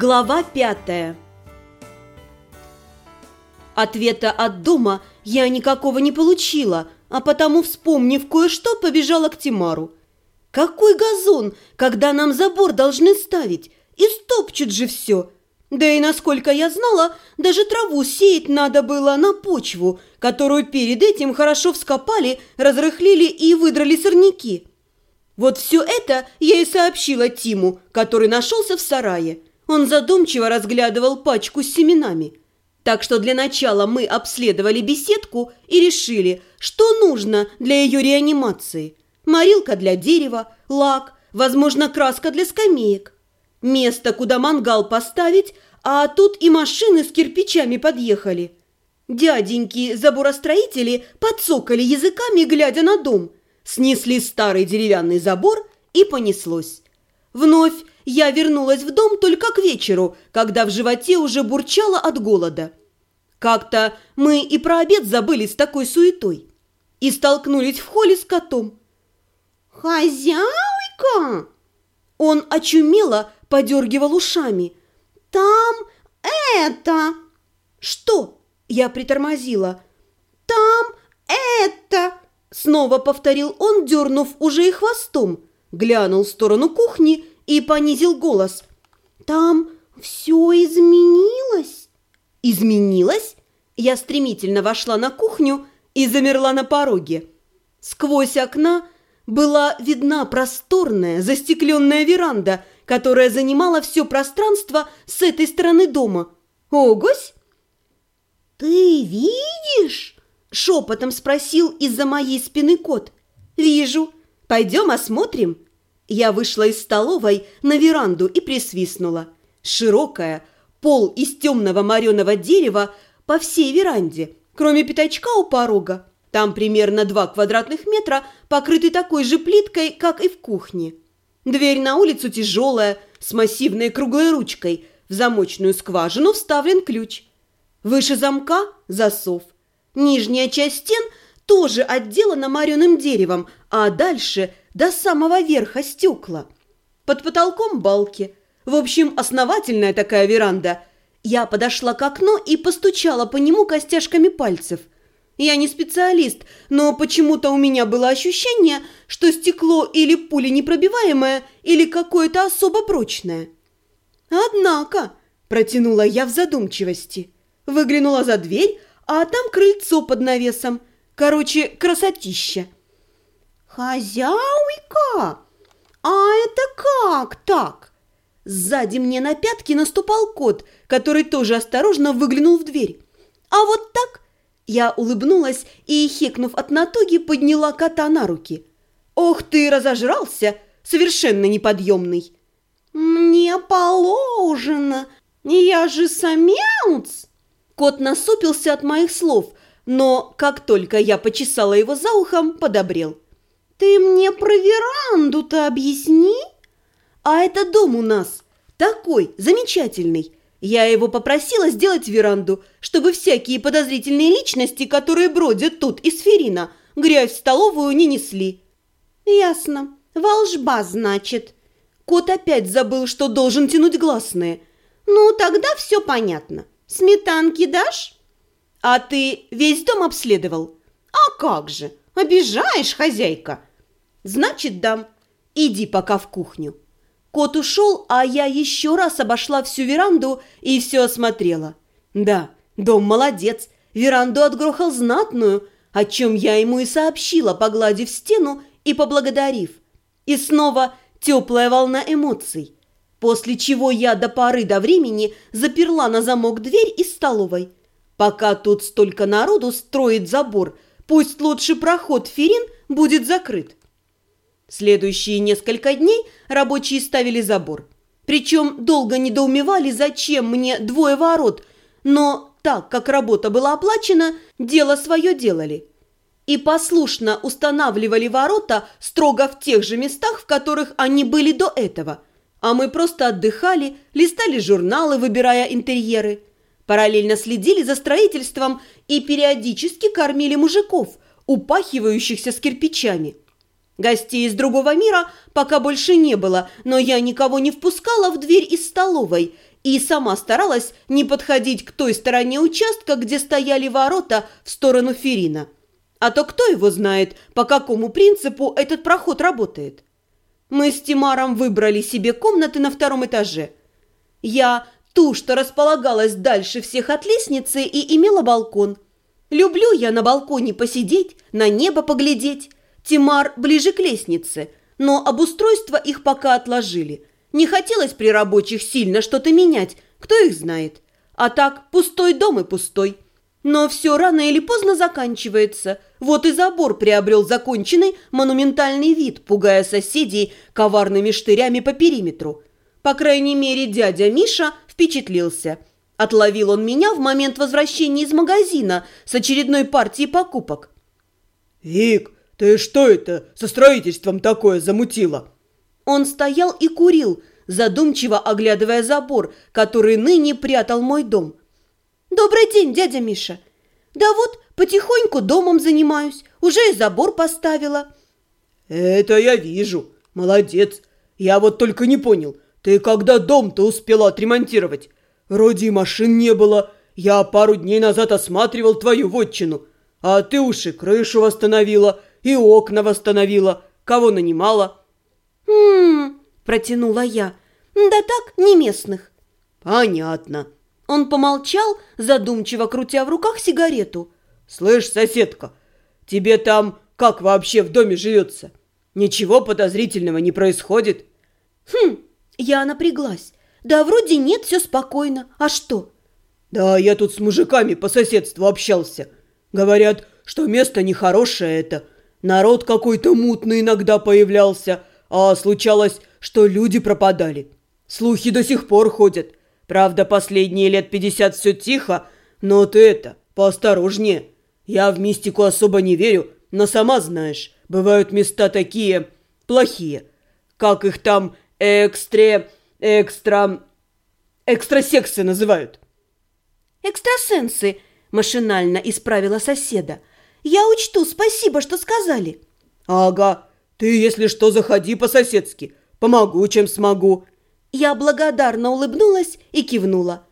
Глава пятая Ответа от дома я никакого не получила, а потому, вспомнив кое-что, побежала к Тимару. Какой газон, когда нам забор должны ставить? И стопчут же все. Да и, насколько я знала, даже траву сеять надо было на почву, которую перед этим хорошо вскопали, разрыхлили и выдрали сорняки. Вот все это я и сообщила Тиму, который нашелся в сарае. Он задумчиво разглядывал пачку с семенами. Так что для начала мы обследовали беседку и решили, что нужно для ее реанимации. Морилка для дерева, лак, возможно, краска для скамеек. Место, куда мангал поставить, а тут и машины с кирпичами подъехали. Дяденьки заборостроители подсокали языками, глядя на дом. Снесли старый деревянный забор и понеслось. Вновь я вернулась в дом только к вечеру, когда в животе уже бурчало от голода. Как-то мы и про обед забыли с такой суетой. И столкнулись в холле с котом. «Хозяйка!» Он очумело подергивал ушами. «Там это...» «Что?» Я притормозила. «Там это...» Снова повторил он, дернув уже и хвостом. Глянул в сторону кухни и понизил голос. «Там все изменилось?» «Изменилось?» Я стремительно вошла на кухню и замерла на пороге. Сквозь окна была видна просторная застекленная веранда, которая занимала все пространство с этой стороны дома. «Огось!» «Ты видишь?» – шепотом спросил из-за моей спины кот. «Вижу. Пойдем осмотрим». Я вышла из столовой на веранду и присвистнула. Широкая, пол из темного мореного дерева по всей веранде, кроме пятачка у порога. Там примерно два квадратных метра, покрыты такой же плиткой, как и в кухне. Дверь на улицу тяжелая, с массивной круглой ручкой. В замочную скважину вставлен ключ. Выше замка – засов. Нижняя часть стен тоже отделана мореным деревом, а дальше – до самого верха стекла. Под потолком балки. В общем, основательная такая веранда. Я подошла к окну и постучала по нему костяшками пальцев. Я не специалист, но почему-то у меня было ощущение, что стекло или пуля непробиваемое, или какое-то особо прочное. «Однако», – протянула я в задумчивости, выглянула за дверь, а там крыльцо под навесом. Короче, красотища. «Хозяйка! А это как так?» Сзади мне на пятки наступал кот, который тоже осторожно выглянул в дверь. «А вот так?» Я улыбнулась и, хекнув от натуги, подняла кота на руки. «Ох ты, разожрался! Совершенно неподъемный!» «Мне положено! Я же самец!» Кот насупился от моих слов, но как только я почесала его за ухом, подобрел. «Ты мне про веранду-то объясни?» «А это дом у нас. Такой, замечательный. Я его попросила сделать веранду, чтобы всякие подозрительные личности, которые бродят тут из Ферина, грязь в столовую не несли». «Ясно. Волжба, значит». Кот опять забыл, что должен тянуть гласные. «Ну, тогда все понятно. Сметанки дашь?» «А ты весь дом обследовал?» «А как же! Обижаешь, хозяйка!» Значит, дам. Иди пока в кухню. Кот ушел, а я еще раз обошла всю веранду и все осмотрела. Да, дом молодец. Веранду отгрохал знатную, о чем я ему и сообщила, погладив стену и поблагодарив. И снова теплая волна эмоций. После чего я до поры до времени заперла на замок дверь из столовой. Пока тут столько народу строит забор, пусть лучше проход Ферин будет закрыт. Следующие несколько дней рабочие ставили забор. Причем долго недоумевали, зачем мне двое ворот, но так как работа была оплачена, дело свое делали. И послушно устанавливали ворота строго в тех же местах, в которых они были до этого. А мы просто отдыхали, листали журналы, выбирая интерьеры. Параллельно следили за строительством и периодически кормили мужиков, упахивающихся с кирпичами. Гостей из другого мира пока больше не было, но я никого не впускала в дверь из столовой и сама старалась не подходить к той стороне участка, где стояли ворота в сторону Ферина. А то кто его знает, по какому принципу этот проход работает. Мы с Тимаром выбрали себе комнаты на втором этаже. Я ту, что располагалась дальше всех от лестницы и имела балкон. Люблю я на балконе посидеть, на небо поглядеть. Тимар ближе к лестнице, но обустройство их пока отложили. Не хотелось при рабочих сильно что-то менять, кто их знает. А так, пустой дом и пустой. Но все рано или поздно заканчивается. Вот и забор приобрел законченный монументальный вид, пугая соседей коварными штырями по периметру. По крайней мере, дядя Миша впечатлился. Отловил он меня в момент возвращения из магазина с очередной партией покупок. «Вик, ты что это со строительством такое замутила?» Он стоял и курил, задумчиво оглядывая забор, который ныне прятал мой дом. «Добрый день, дядя Миша!» «Да вот, потихоньку домом занимаюсь, уже и забор поставила». «Это я вижу. Молодец. Я вот только не понял, ты когда дом-то успела отремонтировать? Вроде и машин не было. Я пару дней назад осматривал твою вотчину. А ты уж и крышу восстановила, и окна восстановила. Кого нанимала?» «Хм...» – протянула я. «Да так, не местных». «Понятно». Он помолчал, задумчиво крутя в руках сигарету. «Слышь, соседка, тебе там как вообще в доме живется? Ничего подозрительного не происходит?» «Хм, я напряглась. Да вроде нет, все спокойно. А что?» «Да я тут с мужиками по соседству общался. Говорят, что место нехорошее это. Народ какой-то мутный иногда появлялся, а случалось, что люди пропадали. Слухи до сих пор ходят. Правда, последние лет пятьдесят все тихо, но ты это, поосторожнее. Я в мистику особо не верю, но сама знаешь, бывают места такие плохие. Как их там экстре... экстра... экстрасексы называют. «Экстрасенсы», – машинально исправила соседа. «Я учту, спасибо, что сказали». «Ага, ты, если что, заходи по-соседски. Помогу, чем смогу». Я благодарно улыбнулась и кивнула.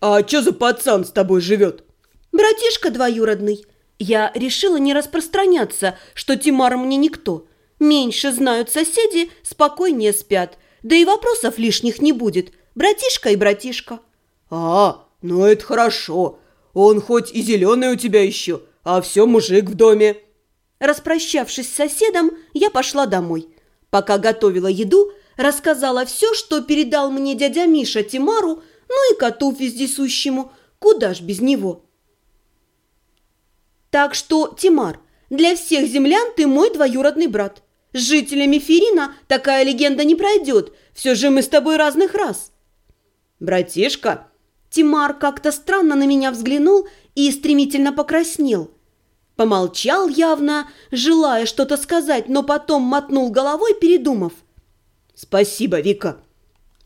«А что за пацан с тобой живет?» «Братишка двоюродный». Я решила не распространяться, что Тимар мне никто. Меньше знают соседи, спокойнее спят. Да и вопросов лишних не будет. Братишка и братишка. «А, ну это хорошо. Он хоть и зеленый у тебя еще, а все мужик в доме». Распрощавшись с соседом, я пошла домой. Пока готовила еду, рассказала все, что передал мне дядя Миша Тимару, ну и коту вездесущему, куда ж без него. Так что, Тимар, для всех землян ты мой двоюродный брат. С жителями Ферина такая легенда не пройдет, все же мы с тобой разных рас. Братишка? Тимар как-то странно на меня взглянул и стремительно покраснел. Помолчал явно, желая что-то сказать, но потом мотнул головой, передумав. «Спасибо, Вика».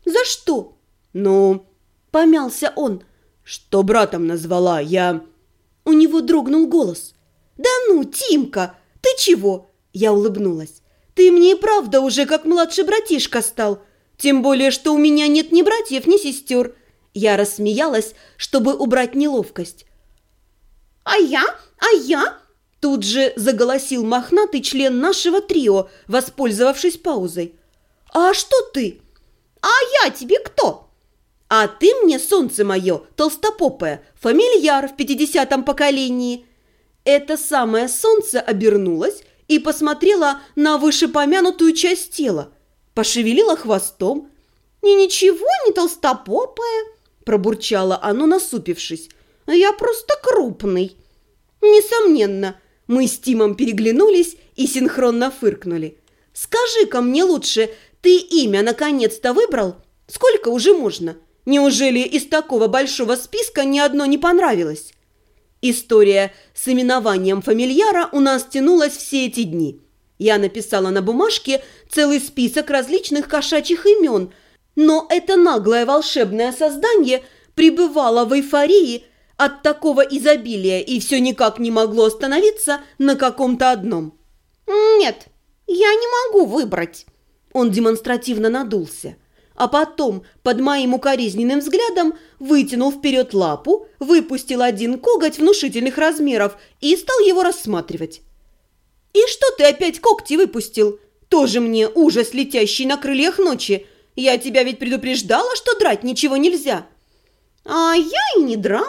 «За что?» «Ну...» – помялся он. «Что братом назвала, я...» У него дрогнул голос. «Да ну, Тимка, ты чего?» Я улыбнулась. «Ты мне и правда уже как младший братишка стал. Тем более, что у меня нет ни братьев, ни сестер». Я рассмеялась, чтобы убрать неловкость. «А я? А я?» Тут же заголосил мохнатый член нашего трио, воспользовавшись паузой. «А что ты?» «А я тебе кто?» «А ты мне, солнце мое, толстопопое, фамильяр в пятидесятом поколении». Это самое солнце обернулось и посмотрела на вышепомянутую часть тела, пошевелила хвостом. «И ничего не толстопопое», – пробурчало оно, насупившись. «Я просто крупный». «Несомненно», мы с Тимом переглянулись и синхронно фыркнули. «Скажи-ка мне лучше, ты имя наконец-то выбрал? Сколько уже можно? Неужели из такого большого списка ни одно не понравилось?» История с именованием фамильяра у нас тянулась все эти дни. Я написала на бумажке целый список различных кошачьих имен, но это наглое волшебное создание пребывало в эйфории от такого изобилия и все никак не могло остановиться на каком-то одном. «Нет, я не могу выбрать». Он демонстративно надулся. А потом под моим укоризненным взглядом вытянул вперед лапу, выпустил один коготь внушительных размеров и стал его рассматривать. «И что ты опять когти выпустил? Тоже мне ужас, летящий на крыльях ночи. Я тебя ведь предупреждала, что драть ничего нельзя». «А я и не драл».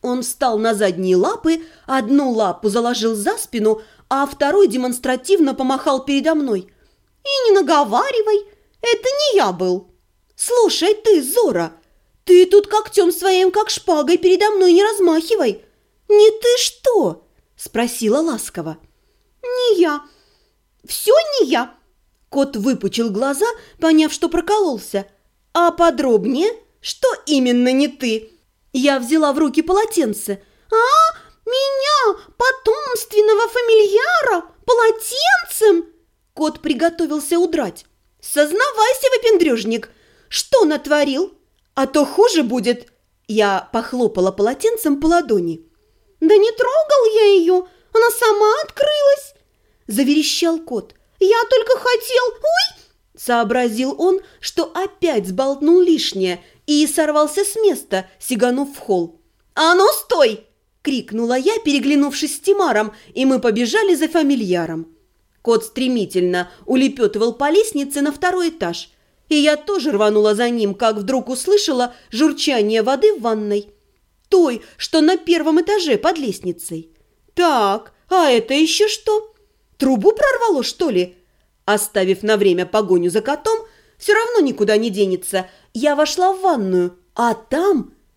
Он встал на задние лапы, одну лапу заложил за спину, а второй демонстративно помахал передо мной. «И не наговаривай, это не я был». «Слушай ты, Зора, ты тут когтем своим, как шпагой, передо мной не размахивай». «Не ты что?» – спросила ласково. «Не я. Все не я». Кот выпучил глаза, поняв, что прокололся. «А подробнее? Что именно не ты?» Я взяла в руки полотенце. «А, меня, потомственного фамильяра, полотенцем?» Кот приготовился удрать. «Сознавайся, выпендрежник, что натворил? А то хуже будет!» Я похлопала полотенцем по ладони. «Да не трогал я ее, она сама открылась!» Заверещал кот. «Я только хотел... Ой!» Сообразил он, что опять сболтнул лишнее и сорвался с места, сиганув в холл. «А ну, стой!» – крикнула я, переглянувшись с Тимаром, и мы побежали за фамильяром. Кот стремительно улепетывал по лестнице на второй этаж, и я тоже рванула за ним, как вдруг услышала журчание воды в ванной. Той, что на первом этаже под лестницей. «Так, а это еще что? Трубу прорвало, что ли?» Оставив на время погоню за котом, все равно никуда не денется. Я вошла в ванную, а там